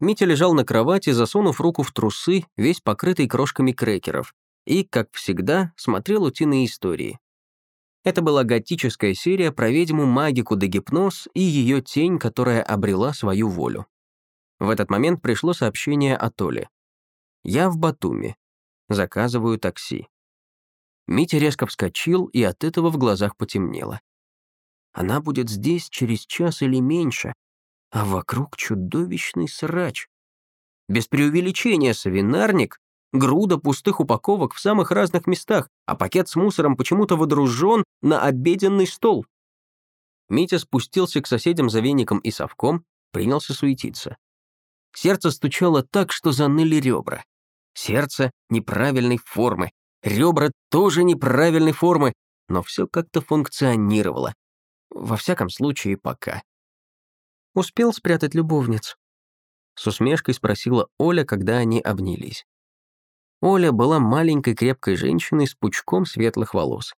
Митя лежал на кровати, засунув руку в трусы, весь покрытый крошками крекеров, и, как всегда, смотрел утиные истории. Это была готическая серия про ведьму магику да гипноз и ее тень, которая обрела свою волю. В этот момент пришло сообщение от Оли. «Я в Батуми. Заказываю такси». Митя резко вскочил, и от этого в глазах потемнело. Она будет здесь через час или меньше, а вокруг чудовищный срач. Без преувеличения, свинарник груда пустых упаковок в самых разных местах, а пакет с мусором почему-то водружен на обеденный стол. Митя спустился к соседям за веником и совком, принялся суетиться. Сердце стучало так, что заныли ребра. Сердце неправильной формы, ребра тоже неправильной формы, но все как-то функционировало. Во всяком случае, пока. «Успел спрятать любовниц?» С усмешкой спросила Оля, когда они обнялись. Оля была маленькой крепкой женщиной с пучком светлых волос.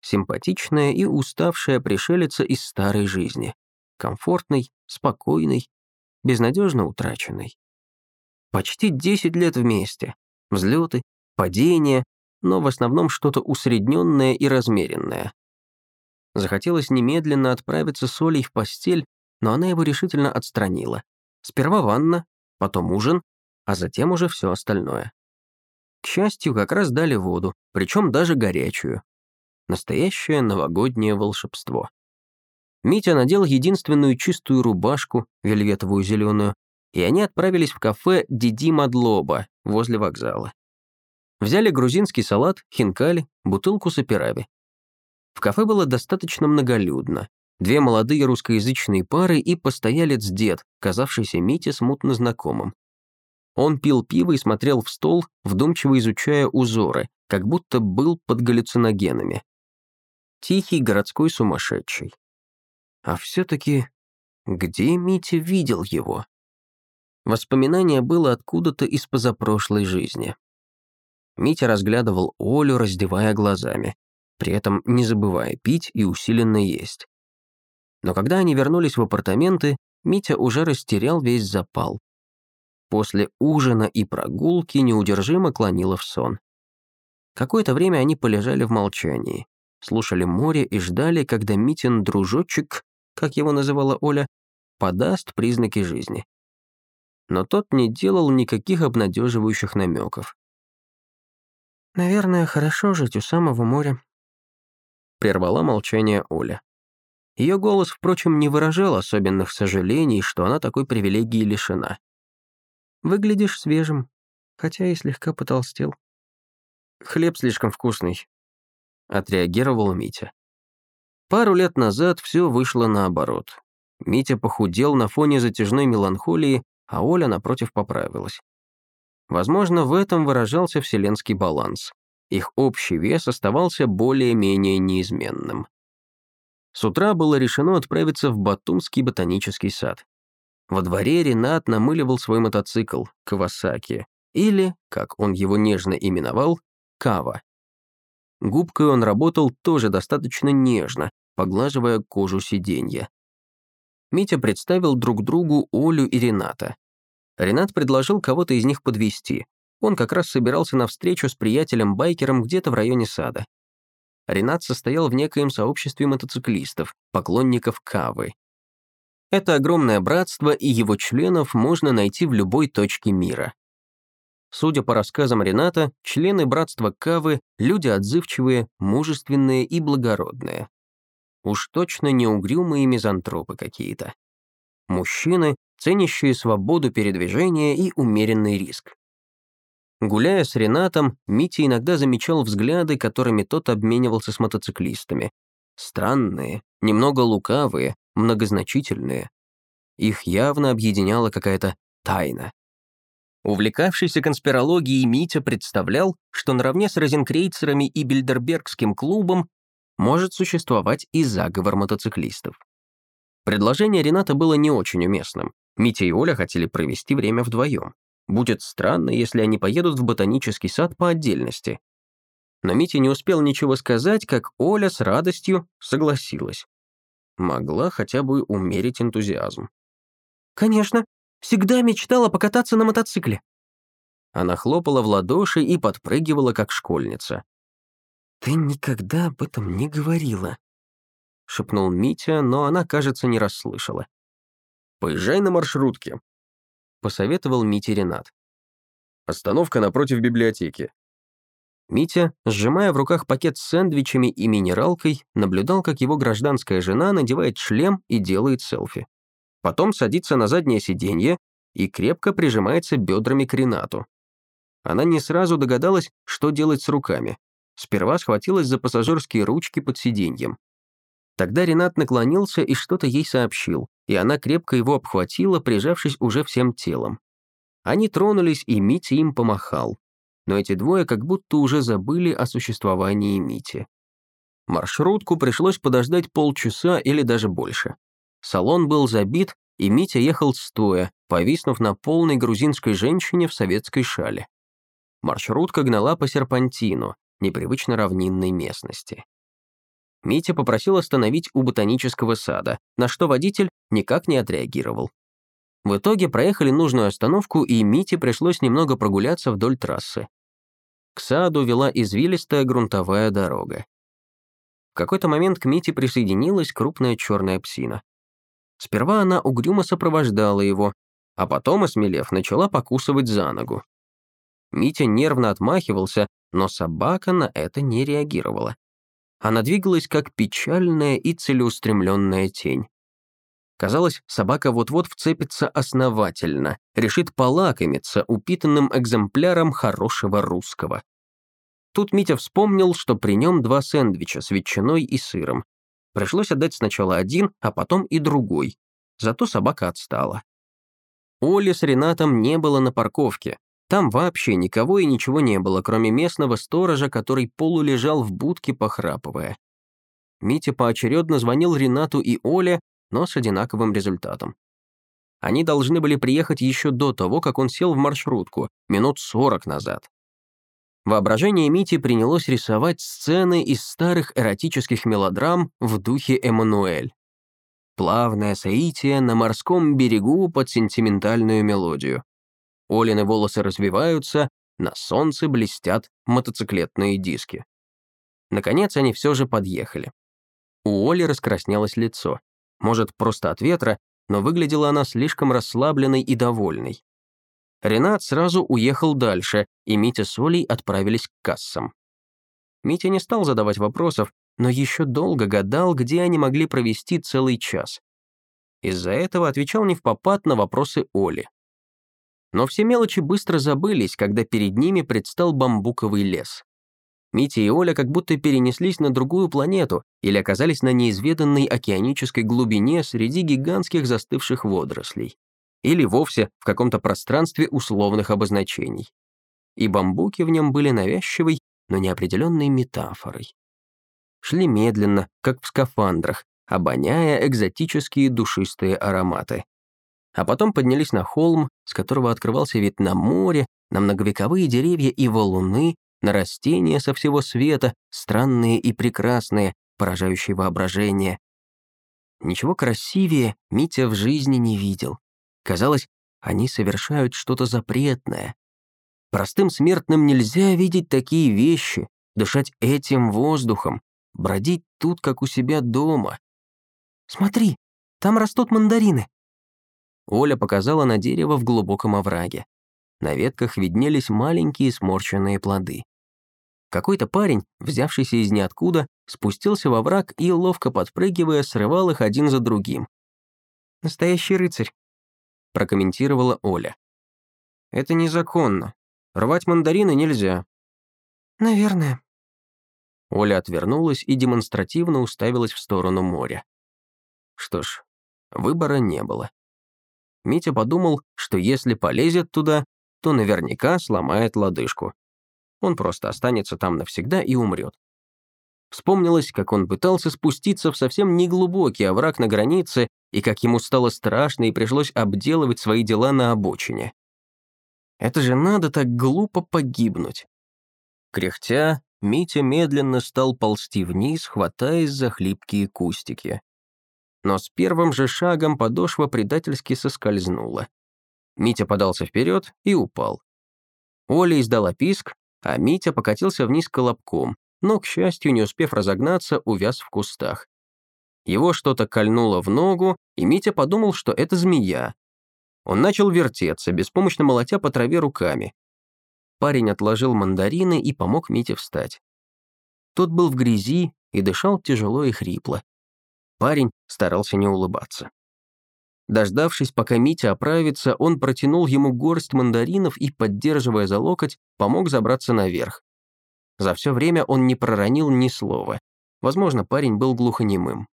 Симпатичная и уставшая пришелица из старой жизни. Комфортной, спокойной, безнадежно утраченной. Почти 10 лет вместе. Взлеты, падения, но в основном что-то усредненное и размеренное. Захотелось немедленно отправиться с Олей в постель, но она его решительно отстранила. Сперва ванна, потом ужин, а затем уже все остальное. К счастью, как раз дали воду, причем даже горячую. Настоящее новогоднее волшебство. Митя надел единственную чистую рубашку, вельветовую зеленую, и они отправились в кафе «Диди Мадлоба» возле вокзала. Взяли грузинский салат, хинкали, бутылку саперави. В кафе было достаточно многолюдно. Две молодые русскоязычные пары и постоялец-дед, казавшийся Мите смутно знакомым. Он пил пиво и смотрел в стол, вдумчиво изучая узоры, как будто был под галлюциногенами. Тихий городской сумасшедший. А все-таки где Митя видел его? Воспоминание было откуда-то из позапрошлой жизни. Митя разглядывал Олю, раздевая глазами, при этом не забывая пить и усиленно есть. Но когда они вернулись в апартаменты, Митя уже растерял весь запал, После ужина и прогулки неудержимо клонило в сон. Какое-то время они полежали в молчании, слушали море и ждали, когда Митин дружочек, как его называла Оля, подаст признаки жизни. Но тот не делал никаких обнадеживающих намеков. «Наверное, хорошо жить у самого моря», — прервала молчание Оля. Ее голос, впрочем, не выражал особенных сожалений, что она такой привилегии лишена. Выглядишь свежим, хотя и слегка потолстел. Хлеб слишком вкусный, отреагировал Митя. Пару лет назад все вышло наоборот. Митя похудел на фоне затяжной меланхолии, а Оля, напротив, поправилась. Возможно, в этом выражался вселенский баланс. Их общий вес оставался более-менее неизменным. С утра было решено отправиться в Батумский ботанический сад. Во дворе Ренат намыливал свой мотоцикл Кавасаки, или, как он его нежно именовал, Кава. Губкой он работал тоже достаточно нежно, поглаживая кожу сиденья. Митя представил друг другу Олю и Рената. Ренат предложил кого-то из них подвести. Он как раз собирался на встречу с приятелем-байкером где-то в районе сада. Ренат состоял в некоем сообществе мотоциклистов, поклонников Кавы. Это огромное братство, и его членов можно найти в любой точке мира. Судя по рассказам Рената, члены братства Кавы — люди отзывчивые, мужественные и благородные. Уж точно не угрюмые мизантропы какие-то. Мужчины, ценящие свободу передвижения и умеренный риск. Гуляя с Ренатом, Митя иногда замечал взгляды, которыми тот обменивался с мотоциклистами. Странные, немного лукавые, многозначительные. Их явно объединяла какая-то тайна. Увлекавшийся конспирологией Митя представлял, что наравне с розенкрейцерами и Бильдербергским клубом может существовать и заговор мотоциклистов. Предложение Рената было не очень уместным. Митя и Оля хотели провести время вдвоем. Будет странно, если они поедут в ботанический сад по отдельности. Но Митя не успел ничего сказать, как Оля с радостью согласилась могла хотя бы умерить энтузиазм. «Конечно. Всегда мечтала покататься на мотоцикле». Она хлопала в ладоши и подпрыгивала, как школьница. «Ты никогда об этом не говорила», — шепнул Митя, но она, кажется, не расслышала. «Поезжай на маршрутке», — посоветовал Мите Ренат. «Остановка напротив библиотеки». Митя, сжимая в руках пакет с сэндвичами и минералкой, наблюдал, как его гражданская жена надевает шлем и делает селфи. Потом садится на заднее сиденье и крепко прижимается бедрами к Ренату. Она не сразу догадалась, что делать с руками. Сперва схватилась за пассажирские ручки под сиденьем. Тогда Ренат наклонился и что-то ей сообщил, и она крепко его обхватила, прижавшись уже всем телом. Они тронулись, и Митя им помахал. Но эти двое как будто уже забыли о существовании Мити. Маршрутку пришлось подождать полчаса или даже больше. Салон был забит, и Митя ехал стоя, повиснув на полной грузинской женщине в советской шале. Маршрутка гнала по серпантину, непривычно равнинной местности. Митя попросил остановить у ботанического сада, на что водитель никак не отреагировал. В итоге проехали нужную остановку, и Мите пришлось немного прогуляться вдоль трассы. К саду вела извилистая грунтовая дорога. В какой-то момент к Мите присоединилась крупная черная псина. Сперва она угрюмо сопровождала его, а потом, осмелев, начала покусывать за ногу. Митя нервно отмахивался, но собака на это не реагировала. Она двигалась как печальная и целеустремленная тень. Казалось, собака вот-вот вцепится основательно, решит полакомиться упитанным экземпляром хорошего русского. Тут Митя вспомнил, что при нем два сэндвича с ветчиной и сыром. Пришлось отдать сначала один, а потом и другой. Зато собака отстала. Оли с Ренатом не было на парковке, там вообще никого и ничего не было, кроме местного сторожа, который полулежал в будке, похрапывая. Митя поочередно звонил Ренату и Оле, но с одинаковым результатом. Они должны были приехать еще до того, как он сел в маршрутку, минут сорок назад. Воображение Мити принялось рисовать сцены из старых эротических мелодрам в духе Эммануэль. Плавное соитие на морском берегу под сентиментальную мелодию. Олины волосы развиваются, на солнце блестят мотоциклетные диски. Наконец они все же подъехали. У Оли раскраснелось лицо. Может, просто от ветра, но выглядела она слишком расслабленной и довольной. Ренат сразу уехал дальше, и Митя с Олей отправились к кассам. Митя не стал задавать вопросов, но еще долго гадал, где они могли провести целый час. Из-за этого отвечал не в попад на вопросы Оли. Но все мелочи быстро забылись, когда перед ними предстал бамбуковый лес. Митя и Оля как будто перенеслись на другую планету или оказались на неизведанной океанической глубине среди гигантских застывших водорослей. Или вовсе в каком-то пространстве условных обозначений. И бамбуки в нем были навязчивой, но неопределенной метафорой. Шли медленно, как в скафандрах, обоняя экзотические душистые ароматы а потом поднялись на холм, с которого открывался вид на море, на многовековые деревья и валуны, на растения со всего света, странные и прекрасные, поражающие воображение. Ничего красивее Митя в жизни не видел. Казалось, они совершают что-то запретное. Простым смертным нельзя видеть такие вещи, дышать этим воздухом, бродить тут, как у себя дома. «Смотри, там растут мандарины», Оля показала на дерево в глубоком овраге. На ветках виднелись маленькие сморщенные плоды. Какой-то парень, взявшийся из ниоткуда, спустился во враг и, ловко подпрыгивая, срывал их один за другим. «Настоящий рыцарь», — прокомментировала Оля. «Это незаконно. Рвать мандарины нельзя». «Наверное». Оля отвернулась и демонстративно уставилась в сторону моря. Что ж, выбора не было. Митя подумал, что если полезет туда, то наверняка сломает лодыжку. Он просто останется там навсегда и умрет. Вспомнилось, как он пытался спуститься в совсем неглубокий овраг на границе, и как ему стало страшно и пришлось обделывать свои дела на обочине. Это же надо так глупо погибнуть. Кряхтя, Митя медленно стал ползти вниз, хватаясь за хлипкие кустики но с первым же шагом подошва предательски соскользнула. Митя подался вперед и упал. Оля издала писк, а Митя покатился вниз колобком, но, к счастью, не успев разогнаться, увяз в кустах. Его что-то кольнуло в ногу, и Митя подумал, что это змея. Он начал вертеться, беспомощно молотя по траве руками. Парень отложил мандарины и помог Мите встать. Тот был в грязи и дышал тяжело и хрипло. Парень старался не улыбаться. Дождавшись, пока Митя оправится, он протянул ему горсть мандаринов и, поддерживая за локоть, помог забраться наверх. За все время он не проронил ни слова. Возможно, парень был глухонемым.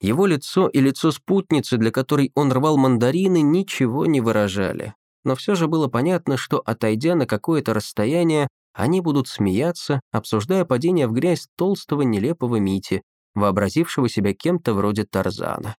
Его лицо и лицо спутницы, для которой он рвал мандарины, ничего не выражали. Но все же было понятно, что, отойдя на какое-то расстояние, они будут смеяться, обсуждая падение в грязь толстого нелепого Мити, вообразившего себя кем-то вроде Тарзана.